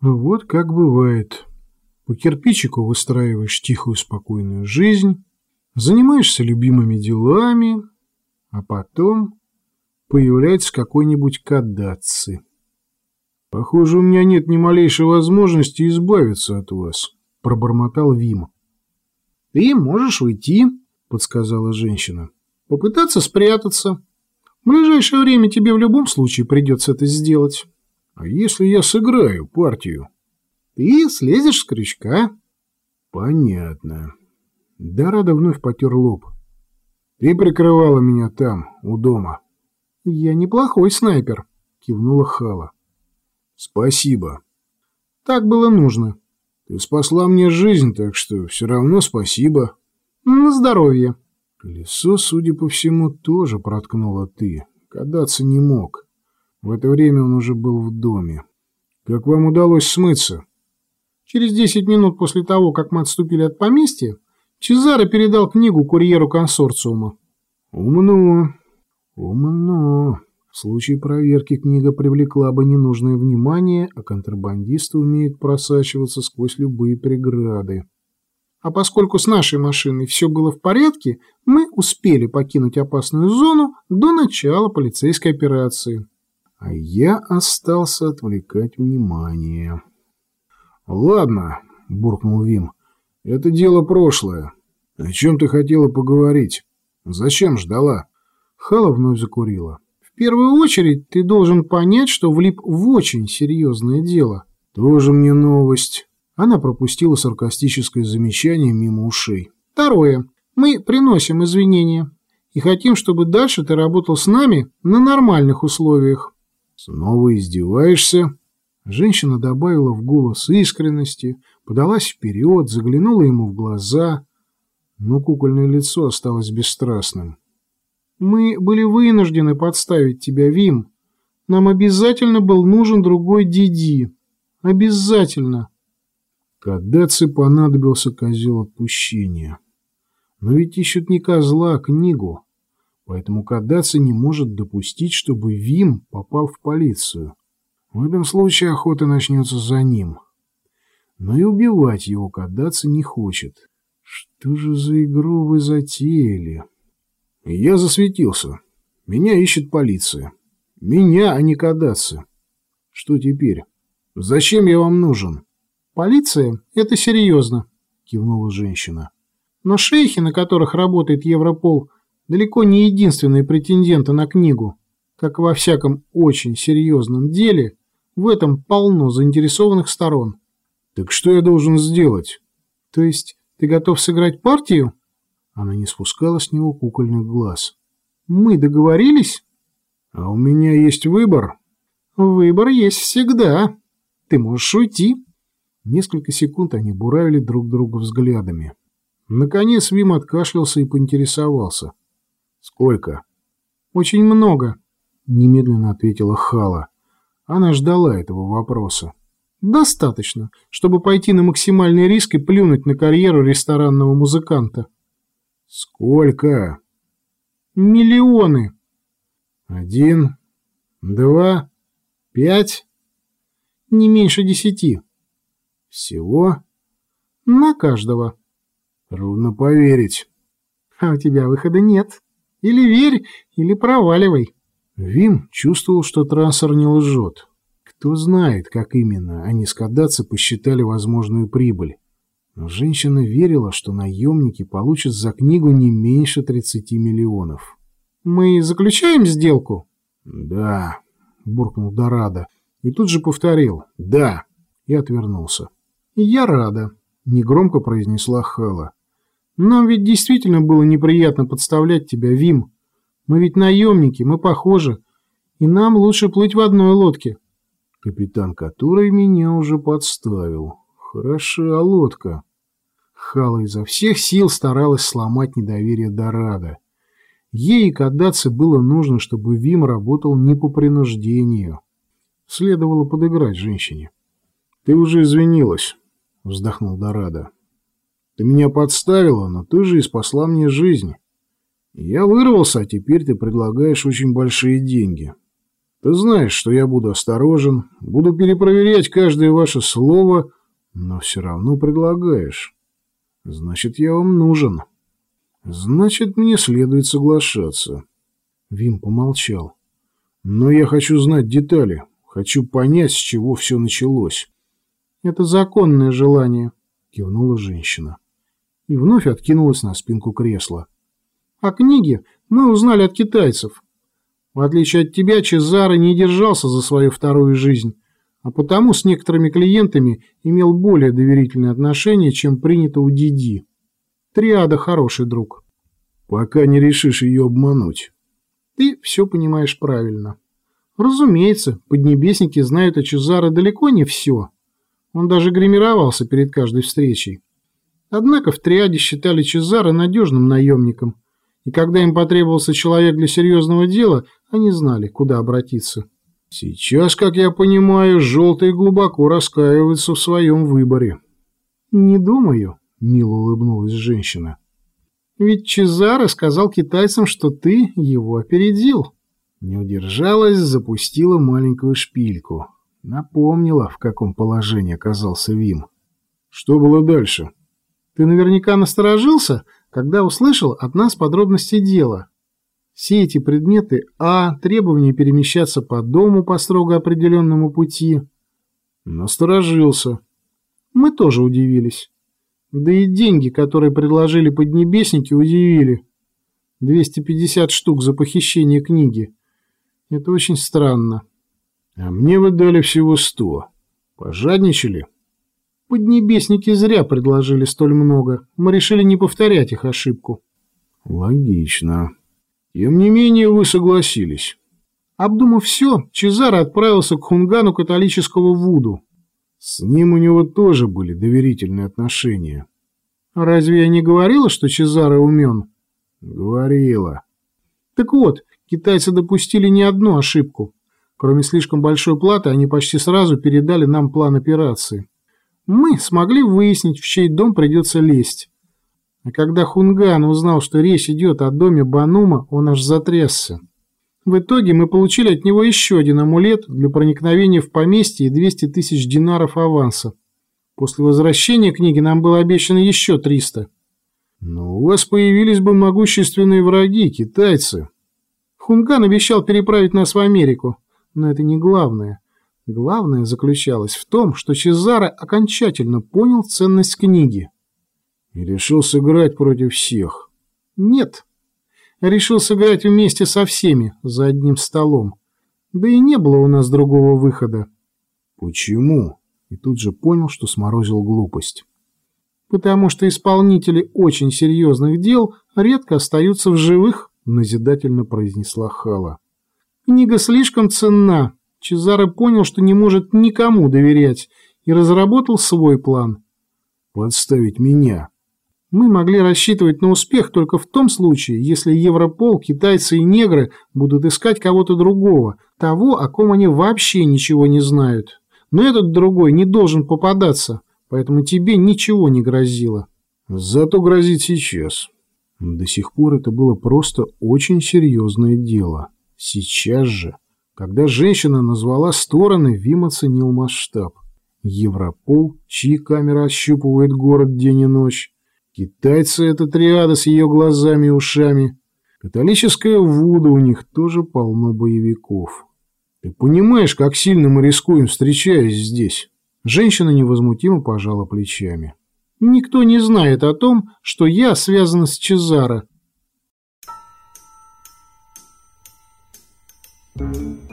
Вот как бывает. По кирпичику выстраиваешь тихую спокойную жизнь, занимаешься любимыми делами, а потом появляется какой-нибудь кадаци. «Похоже, у меня нет ни малейшей возможности избавиться от вас», — пробормотал Вим. «Ты можешь уйти», — подсказала женщина. «Попытаться спрятаться. В ближайшее время тебе в любом случае придется это сделать». «А если я сыграю партию?» «Ты слезешь с крючка». «Понятно». Дорадо вновь потер лоб. «Ты прикрывала меня там, у дома». «Я неплохой снайпер», — кивнула Хала. «Спасибо». «Так было нужно». «Ты спасла мне жизнь, так что все равно спасибо». «На здоровье». Колесо, судя по всему, тоже проткнуло ты. Кадаться не мог. В это время он уже был в доме. «Как вам удалось смыться?» Через десять минут после того, как мы отступили от поместья, Чезаро передал книгу курьеру консорциума. «Умно, умно». В случае проверки книга привлекла бы ненужное внимание, а контрабандисты умеют просачиваться сквозь любые преграды. А поскольку с нашей машиной все было в порядке, мы успели покинуть опасную зону до начала полицейской операции. А я остался отвлекать внимание. «Ладно», — буркнул Вим, — «это дело прошлое. О чем ты хотела поговорить? Зачем ждала?» Хала вновь закурила первую очередь ты должен понять, что влип в очень серьезное дело. Тоже мне новость. Она пропустила саркастическое замечание мимо ушей. Второе. Мы приносим извинения и хотим, чтобы дальше ты работал с нами на нормальных условиях. Снова издеваешься? Женщина добавила в голос искренности, подалась вперед, заглянула ему в глаза, но кукольное лицо осталось бесстрастным. Мы были вынуждены подставить тебя, Вим. Нам обязательно был нужен другой Диди. Обязательно. Кадаци понадобился козел отпущения. Но ведь ищут не козла, а книгу. Поэтому Кадаци не может допустить, чтобы Вим попал в полицию. В этом случае охота начнется за ним. Но и убивать его Кадаци не хочет. Что же за игру вы затеяли? Я засветился. Меня ищет полиция. Меня, а не Кадасы. Что теперь? Зачем я вам нужен? Полиция — это серьезно, кивнула женщина. Но шейхи, на которых работает Европол, далеко не единственные претенденты на книгу. Как во всяком очень серьезном деле, в этом полно заинтересованных сторон. Так что я должен сделать? То есть ты готов сыграть партию? Она не спускала с него кукольных глаз. «Мы договорились?» «А у меня есть выбор?» «Выбор есть всегда. Ты можешь уйти». Несколько секунд они буравили друг друга взглядами. Наконец Вим откашлялся и поинтересовался. «Сколько?» «Очень много», — немедленно ответила Хала. Она ждала этого вопроса. «Достаточно, чтобы пойти на максимальный риск и плюнуть на карьеру ресторанного музыканта». Сколько? Миллионы. Один, два, пять? Не меньше десяти. Всего? На каждого. Трудно поверить. А у тебя выхода нет. Или верь, или проваливай. Вим чувствовал, что трассер не лжет. Кто знает, как именно они с Кадаци посчитали возможную прибыль. Но женщина верила, что наемники получат за книгу не меньше 30 миллионов. «Мы заключаем сделку?» «Да», — буркнул Дорадо, и тут же повторил «да» и отвернулся. «Я рада», — негромко произнесла Хэла. «Нам ведь действительно было неприятно подставлять тебя, Вим. Мы ведь наемники, мы похожи, и нам лучше плыть в одной лодке». Капитан который меня уже подставил. Хороша лодка. Хала изо всех сил старалась сломать недоверие Дорадо. Ей и Каддаце было нужно, чтобы Вим работал не по принуждению. Следовало подыграть женщине. — Ты уже извинилась, — вздохнул Дорадо. — Ты меня подставила, но ты же и спасла мне жизнь. Я вырвался, а теперь ты предлагаешь очень большие деньги. Ты знаешь, что я буду осторожен, буду перепроверять каждое ваше слово, но все равно предлагаешь. Значит, я вам нужен. Значит, мне следует соглашаться. Вим помолчал. Но я хочу знать детали, хочу понять, с чего все началось. Это законное желание, кивнула женщина. И вновь откинулась на спинку кресла. О книге мы узнали от китайцев. В отличие от тебя, Чезаро не держался за свою вторую жизнь, а потому с некоторыми клиентами имел более доверительные отношения, чем принято у Диди. Триада хороший друг. Пока не решишь ее обмануть. Ты все понимаешь правильно. Разумеется, поднебесники знают о Чезаро далеко не все. Он даже гримировался перед каждой встречей. Однако в триаде считали Чезаро надежным наемником, и когда им потребовался человек для серьезного дела, они знали, куда обратиться. Сейчас, как я понимаю, желтые глубоко раскаиваются в своем выборе. Не думаю, мило улыбнулась женщина. Ведь Чезаро сказал китайцам, что ты его опередил. Не удержалась, запустила маленькую шпильку. Напомнила, в каком положении оказался Вим. Что было дальше? Ты наверняка насторожился, когда услышал от нас подробности дела. Все эти предметы А, требование перемещаться по дому по строго определенному пути. Насторожился. Мы тоже удивились. Да и деньги, которые предложили поднебесники, удивили. 250 штук за похищение книги. Это очень странно. А мне вы дали всего сто. Пожадничали? Поднебесники зря предложили столь много. Мы решили не повторять их ошибку. Логично. Тем не менее, вы согласились. Обдумав все, Чезаро отправился к хунгану католического Вуду. С ним у него тоже были доверительные отношения. Разве я не говорила, что Чезаро умен? Говорила. Так вот, китайцы допустили не одну ошибку. Кроме слишком большой платы, они почти сразу передали нам план операции. Мы смогли выяснить, в чей дом придется лезть. А когда Хунган узнал, что речь идет о доме Банума, он аж затрясся. В итоге мы получили от него еще один амулет для проникновения в поместье и 200 тысяч динаров аванса. После возвращения книги нам было обещано еще 300. Но у вас появились бы могущественные враги, китайцы. Хунган обещал переправить нас в Америку, но это не главное. Главное заключалось в том, что Чезаро окончательно понял ценность книги. И решил сыграть против всех. Нет. Решил сыграть вместе со всеми, за одним столом. Да и не было у нас другого выхода. Почему? И тут же понял, что сморозил глупость. Потому что исполнители очень серьезных дел редко остаются в живых, назидательно произнесла Хала. Книга слишком ценна. Чезаро понял, что не может никому доверять, и разработал свой план. Подставить меня. Мы могли рассчитывать на успех только в том случае, если Европол, китайцы и негры будут искать кого-то другого, того, о ком они вообще ничего не знают. Но этот другой не должен попадаться, поэтому тебе ничего не грозило. Зато грозит сейчас. До сих пор это было просто очень серьезное дело. Сейчас же, когда женщина назвала стороны, Вим оценил масштаб. Европол, чьи камеры ощупывает город день и ночь, Китайцы — это триада с ее глазами и ушами. Католическая Вуда у них тоже полно боевиков. Ты понимаешь, как сильно мы рискуем, встречаясь здесь?» Женщина невозмутимо пожала плечами. «Никто не знает о том, что я связана с Чезаро». Thank you.